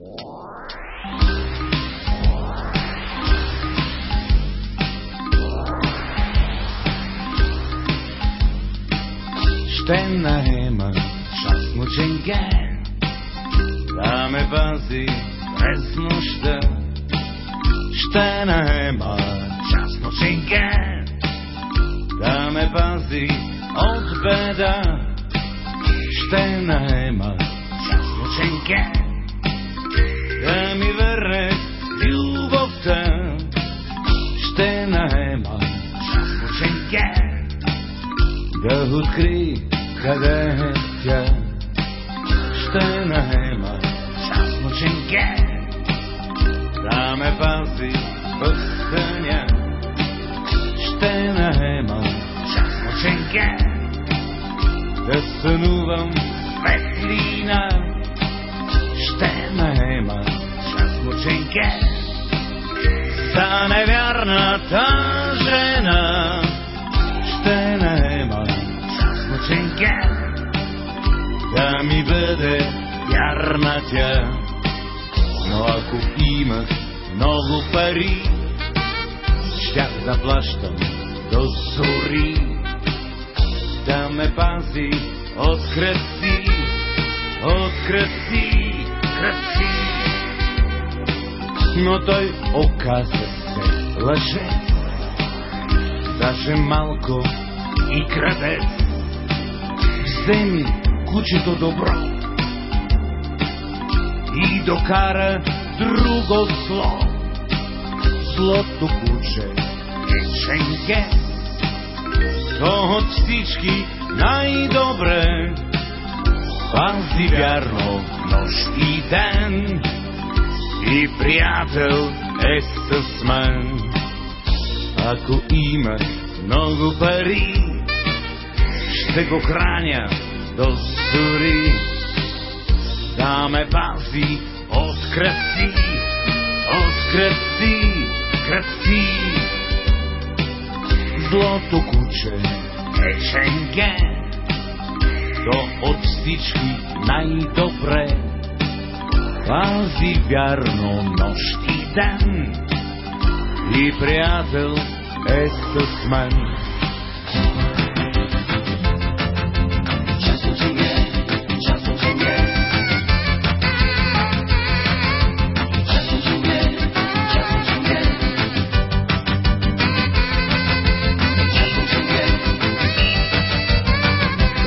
Ще наема частно ченге да ме пази през нощта. Ще наема частно ченге да ме пази от беда. Ще наема частно ченге да ми върне любовта. Ще наема ченге да откри къде е тя. Ще наема ченге да ме пази в съня. Ще наема ченге да сънувам светлина. Ченге за невярната жена. Ще наема частно ченге да ми бъде вярна тя. Но ако имах много пари, щях да плащам до зори, да ме пази от кръци, от кръци, кръци. Но той оказа се лъжец, даже малко и крадец. Вземи кучето добро и докара друго зло. Злото куче е ченге, то от всички най-добре пази вярно нощ и ден и приятел е с мен. Ако имах много пари, ще го храня до зори, да ме пази от кръци, от кръци, кръци. Злото куче е ченге, то от всички най-добре пази вярно нощ и ден. И приятел е с мен.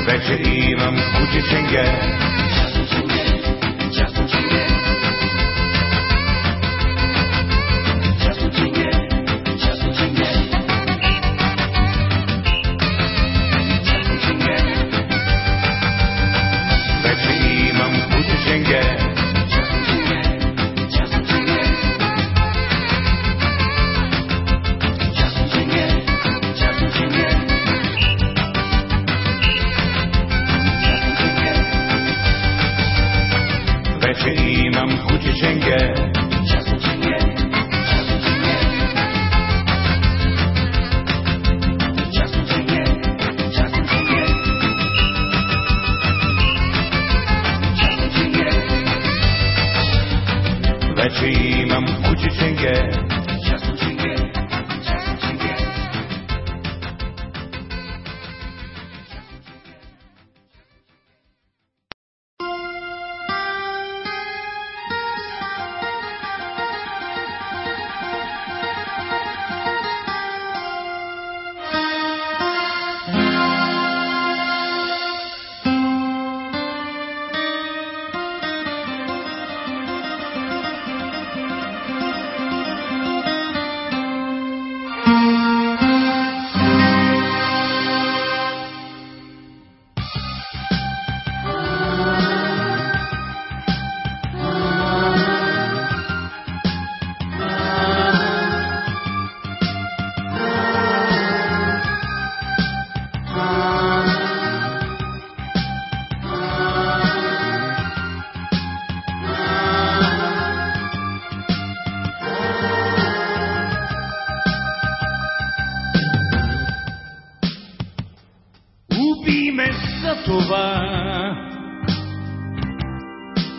Вече имам куче ченге, това,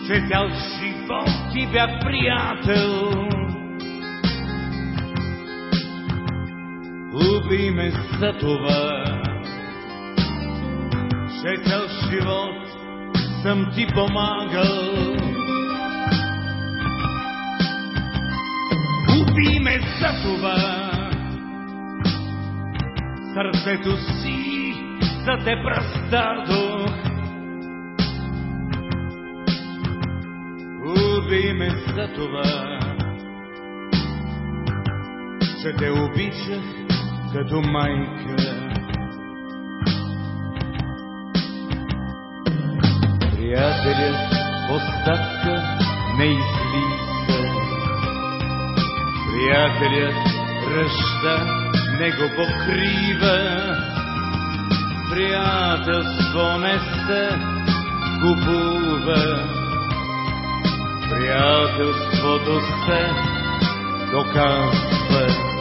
че цял живот ти бях приятел. Убий ме за това, че цял живот съм ти помагал. Убий ме за това, сърцето си за те раздадох. Убий ме за това, че те обичах като майка. Приятелят оставка не излиза. Приятелят ръща не го покрива. Приятелство не се купува. Приятелството се доказва.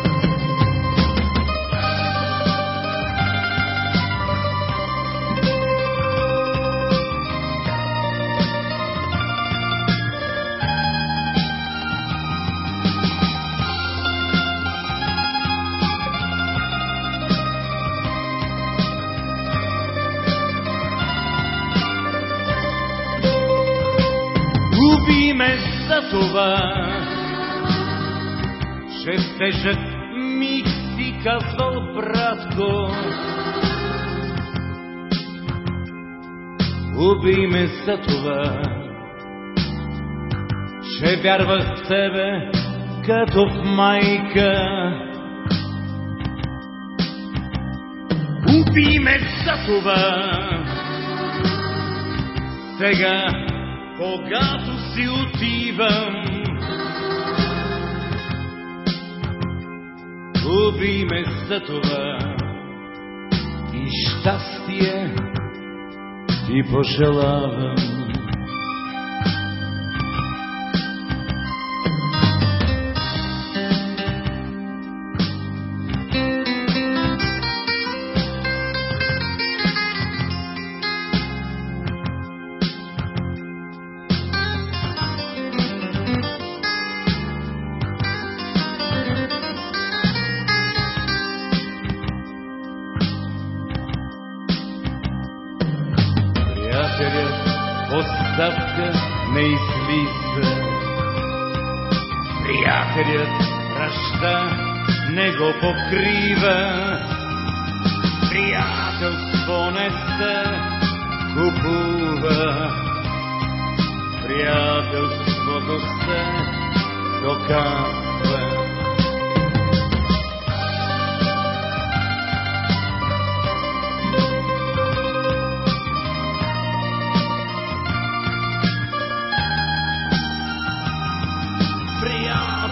Тежък миг си казвал, братко. Губи ме за това, че вярвах в тебе като в майка. Уби ме за това, сега когато си отивам. Уби ме за това и щастие ти пожелавам. Не излиза. Приятелят ръща не го покрива. Приятелство не се купува. Приятелството се доказва.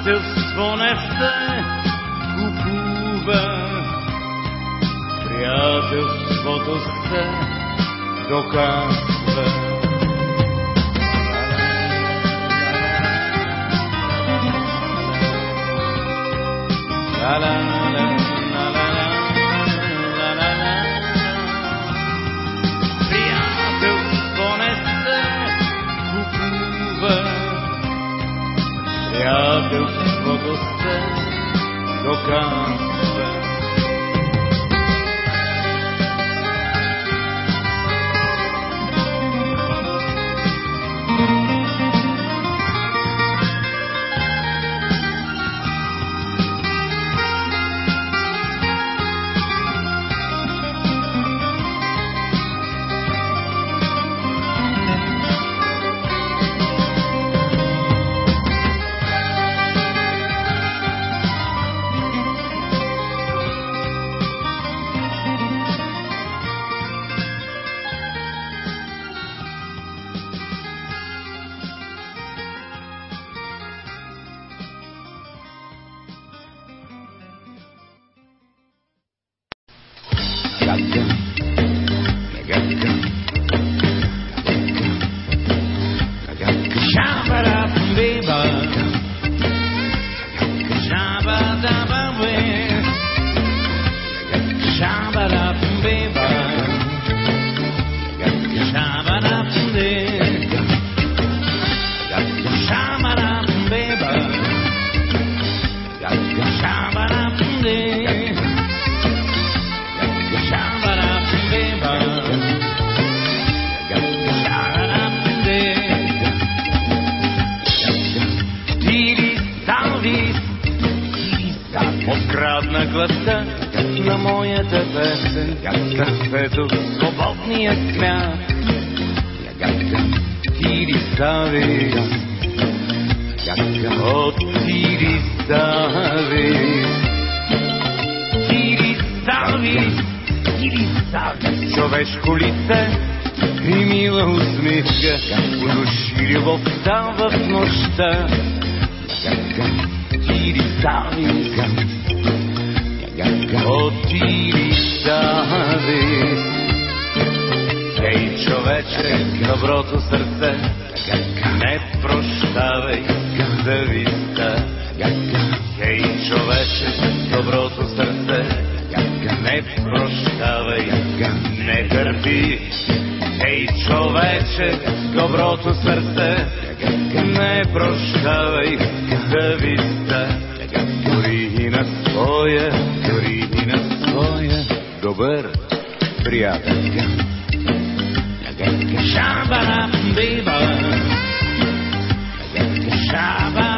w słoneczne upływę. Приятелство то сте доказве. La la la Come. America. Стави, човешко лице и мила усмивка, удуши любовта в нощта. Стави, от тири стави, Ей, човече, доброто сърце, не прощавай зависта. Ей, човече, доброто сърце, прощавай, не търпи. Ей, човече, доброто сърце, не прощавай зависта. Дори и на своя, дори и на своя добър приятел. Shabba biba. Shabba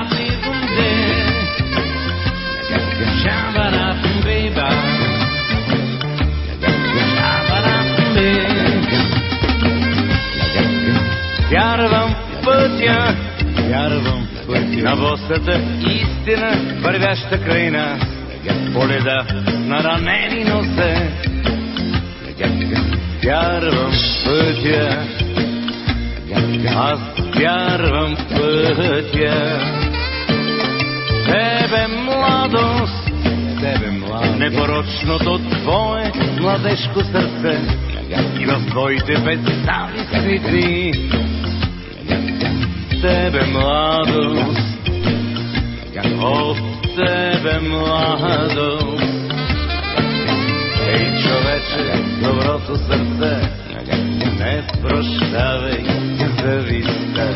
пътя, вярвам в пътя на босата истина, вървяща край нас, по леда на ранени носе. Вярвам в пътя, аз вярвам в пътя. Тебе младост, тебе младост, непорочното твое младежко сърце и в твоите представи светли. Тебе младост, от тебе младост. Ей, човече, доброто сърце, не прощавай зависта.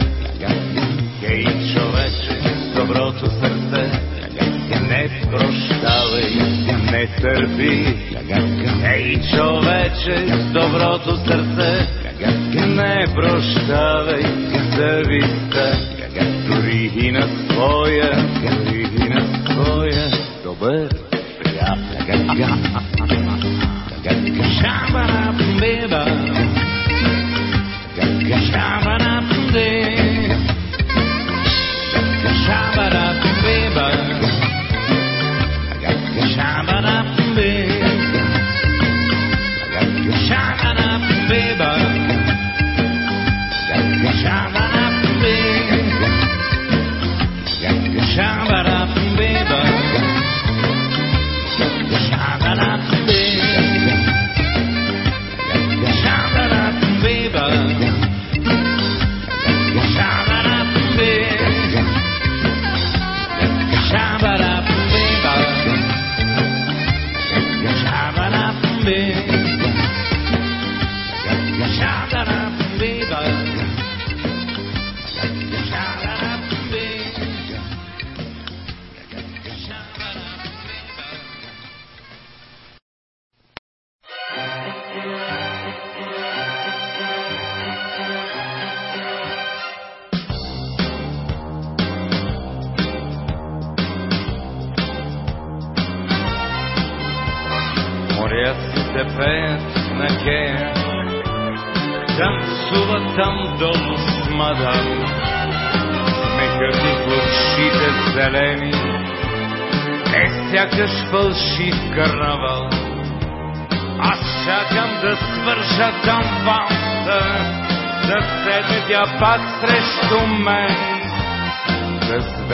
Ей, човече, доброто сърце, не прощавай, не търпи. Ей, човече, доброто сърце, не прощавай зависта. Дори и на своя, дори и на своя добър приятел. Shabba-dabba-beba. Shabba-dabba-de.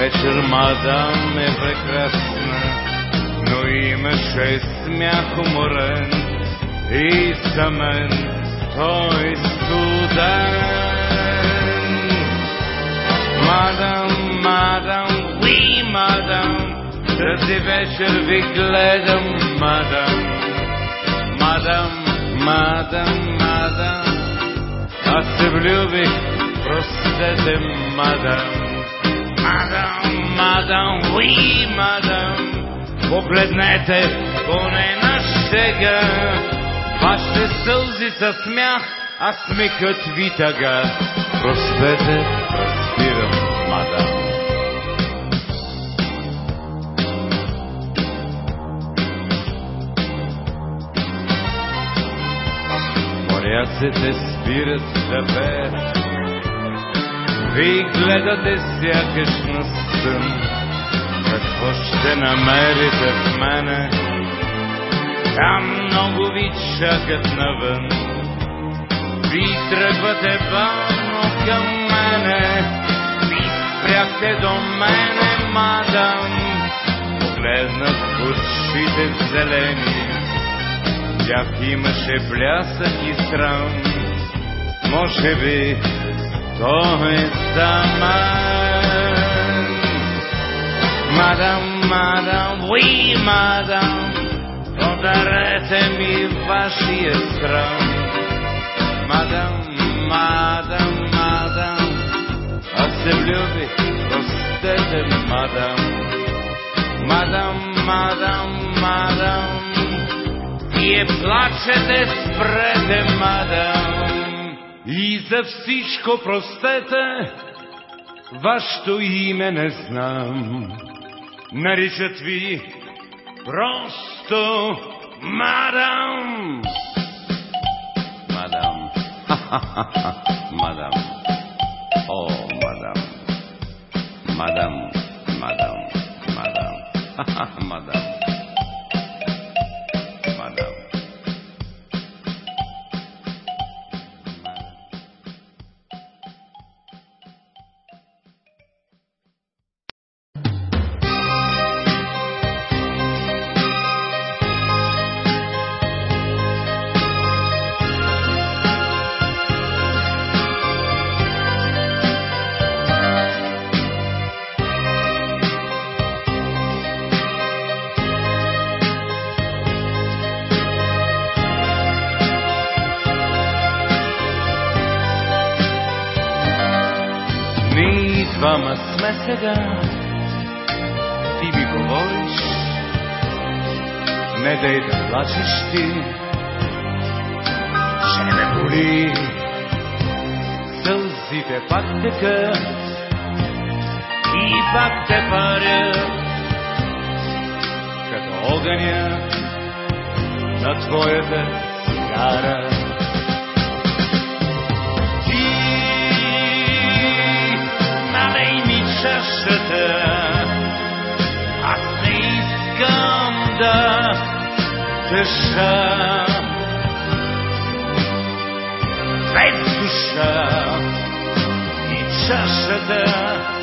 Вечер мадам е прекрасна, но имаше смях уморен и за мен той студен. Мадам, мадам, уи, мадам, тази вечер ви гледам, мадам. Мадам, мадам, мадам, аз се влюбих, простете, мадам. Мадам, мадам, уи, мадам, погледнете поне на шега. Вашите сълзи са смях, а смехът ви тъга. Простете, разбирам, мадам. Моряците спират да пеят ви гледате сякаш на сън, какво ще намерите в мене? Там много ви чакат навън. Ви тръгвате бавно към мене, ви спряхте до мене, мадам. Погледнах очите зелени, тях имаше блясък и срам. Може би то е за мен. Мадам, мадам, oui, мадам, подарете ми вашия срам. Мадам, мадам, мадам, аз се влюбих, простете, мадам. Мадам, мадам, мадам, вие плачете, спрете, мадам. И за всичко простете, вашето име не знам. Наричат ви просто мадам. Мадам. мадам. О, мадам. Мадам, мадам, мадам. мадам. Двама сме сега, ти ми говориш, не дай да плачеш ти, ще ме боли. Сълзите пак текат. И пак те парят, като огъня на твоята цигара. Аз не искам да дъша. Без душа и чашата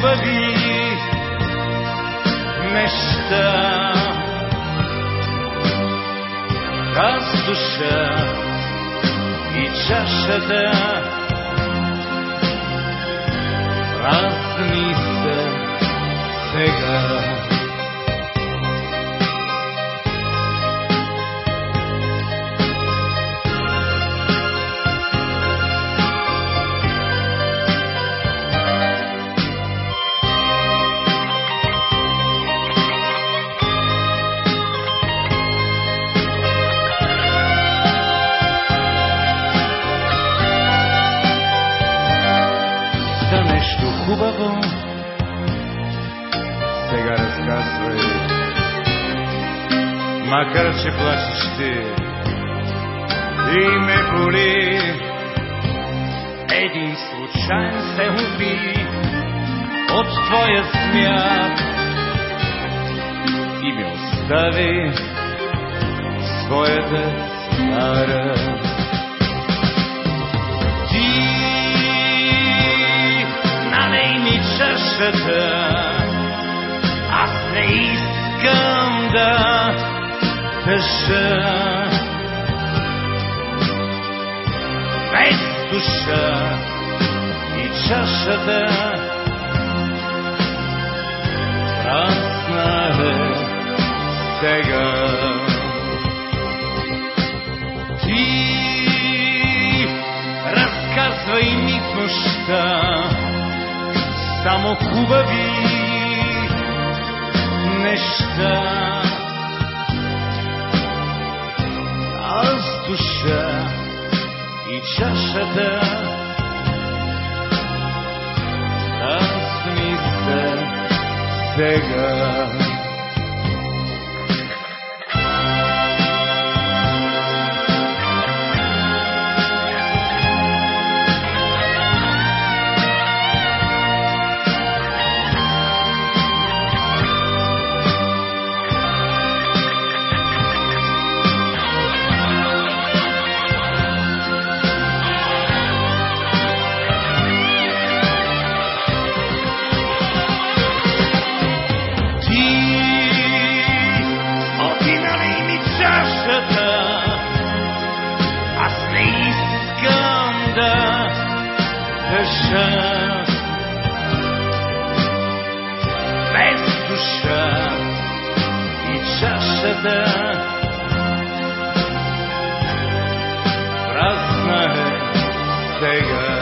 хубави неща. Раз душа и чашата празни макар че плачеш ти и ме боли. Един случайен се уби от твоя смях и ми остави своята стара ти налей ми чашата. Аз не искам да дъша. Без душа и чашата празна е сега. Ти разказвай ми в нощта само хубави неща. Аз душа и чашата. Разми се сега. Без душа и чашата празна е сега.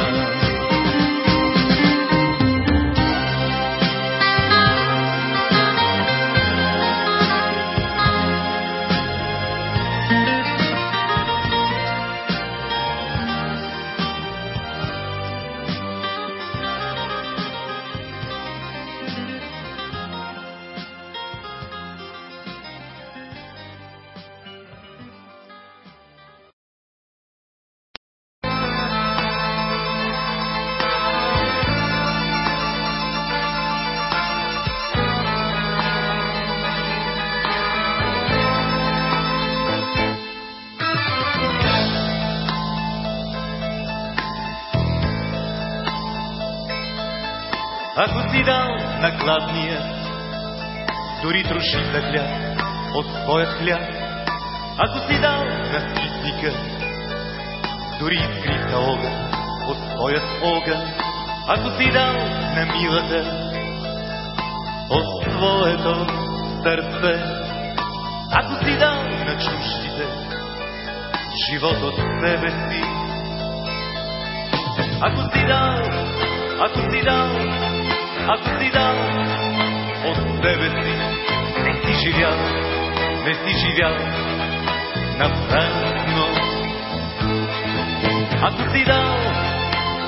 Ако си дал на гладния, дори трошица хляб от своя хляб, ако си дал на скитника, дори изкрита огън от своят огън, ако си дал на милата от своето сърце, ако си дал на чуждите живот от себе си, ако си дал, ако си дал, ако си дал от себе си, не си живял, не си живял на празно. Ако си дал,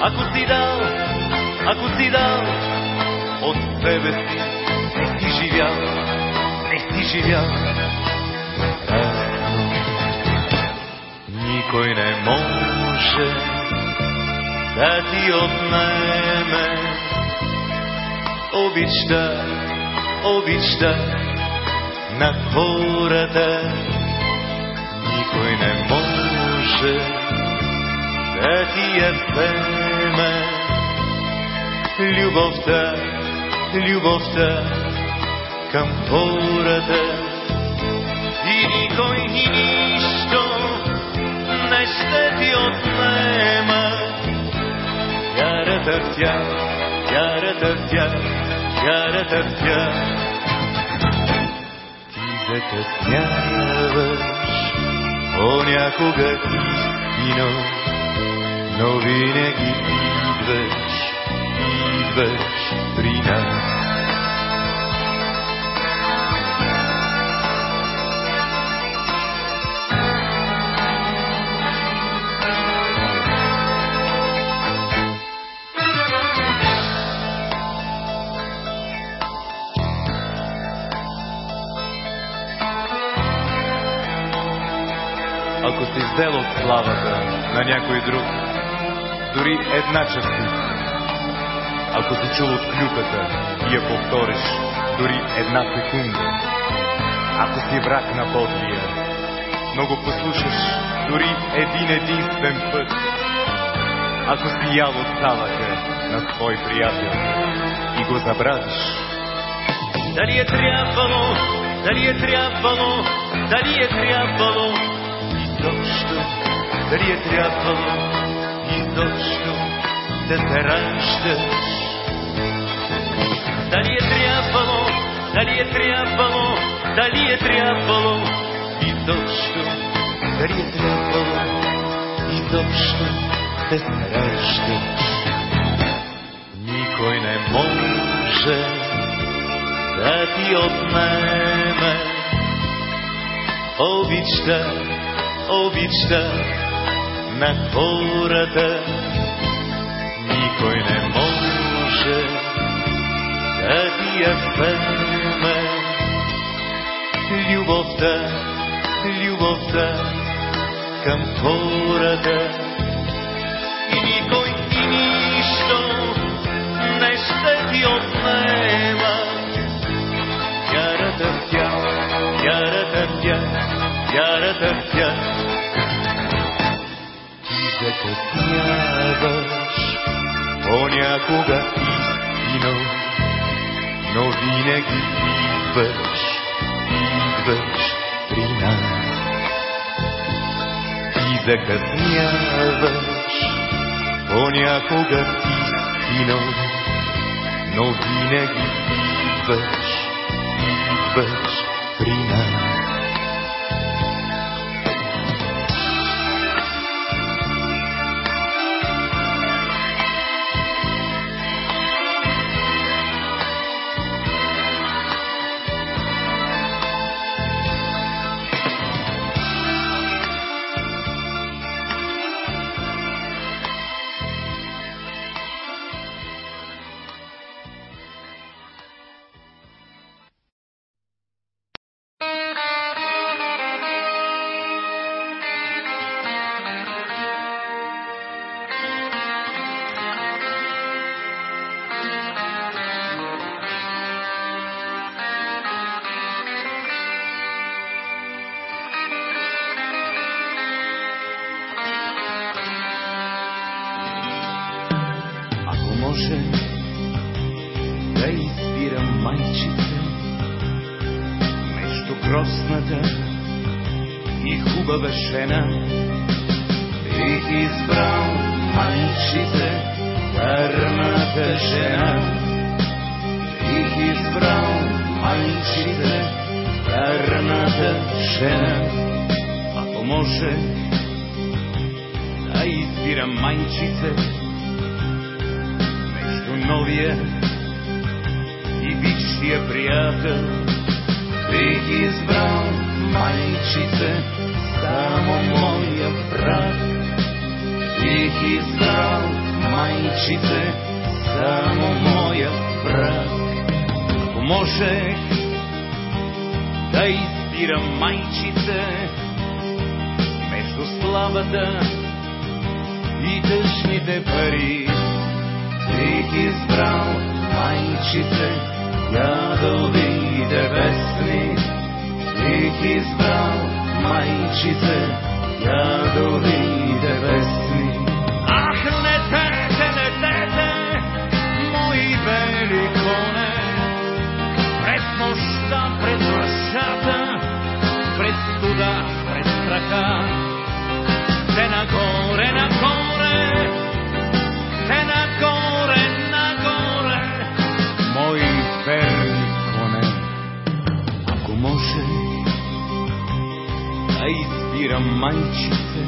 ако си дал, ако си дал от себе си, не си живял, не си живял на празно. Никой не може да ти отнеме обичта, обичта на хората. Никой не може да ти я вземе любовта, любовта към хората. И никой нищо не ще ти отнема ярата тя, ярата тя, ярата тя. Ти закъсняваш понякога истино, но винаги идваш, идваш при нас. Взел от славата на някой друг, дори една частица, ако си чул от клюката и я повториш дори една секунда, ако си враг на Бодлия, но го послушаш дори един единствен път, ако си ял от салъка на свой приятел и го забравиш, дали е трябвало, дали е трябвало, дали е трябвало дали е трябвало изобщо да се раждаш. Дали е трябвало, дали е трябвало, дали е трябвало изобщо, дали е трябвало изобщо да се раждаш. Никой не може да ти отнеме обичта, обичта на хората никой не може да я вземе. Любовта, любовта към хората и никой и нищо не ще ти отнема. Вярата в тях, вярата в тях, вярата в тях. Закъсняваш понякога истино, но винаги идваш, идваш при нас. Ти закъсняваш понякога истино, но винаги идваш, идваш може да избирам майчица между грозната и хубава жена, бих избрал майчица, вярната жена. Бих избрал майчица, вярната жена. Ако може да избирам майчица, новия и бившия приятел. Бих избрал майчице, само моя брат. Бих избрал майчице, само моя брат. Ако можех да избирам майчице между славата и тъжните пари, бих избрал майчице, ядовите вестни. Бих избрал майчице, ядовите вестни. Ах, летете, летете, мои бели коне, през нощта, през мъжата, през студа, през страха. Те нагоре, нагоре, майчице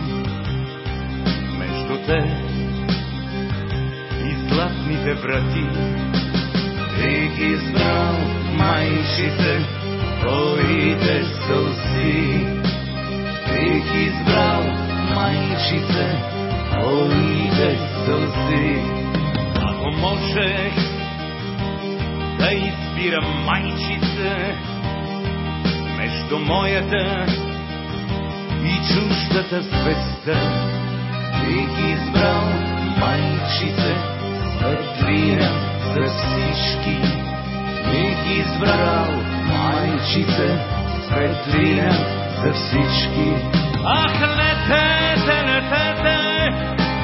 между те и златните врати, бих избрал майчице, твоите сълзи. Бих избрал майчице, твоите сълзи. Ако можех да избирам майчице между моята и чуждата звезда, бих избрал майчице, светлина за всички. Бих избрал майчице, светлина за всички. Ах, летете, летете,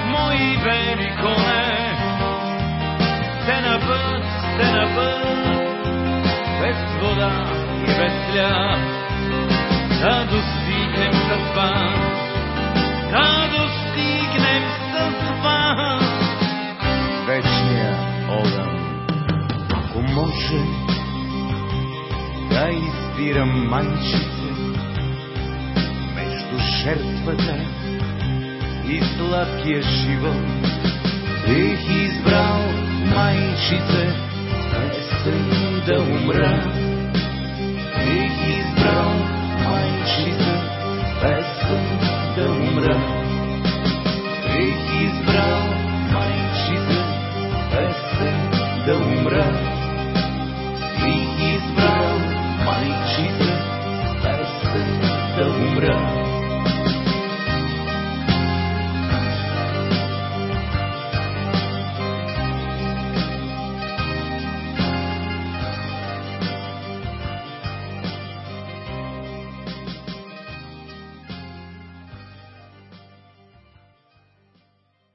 мои бели коне, те на път, те на път, без вода и без хляб, да достигнем с вас, да достигнем с вас. Вечния огън, ако може да избирам майчице между жертвата и сладкия живот, бих избрал майчице, песен да умра. Бих избрал Father.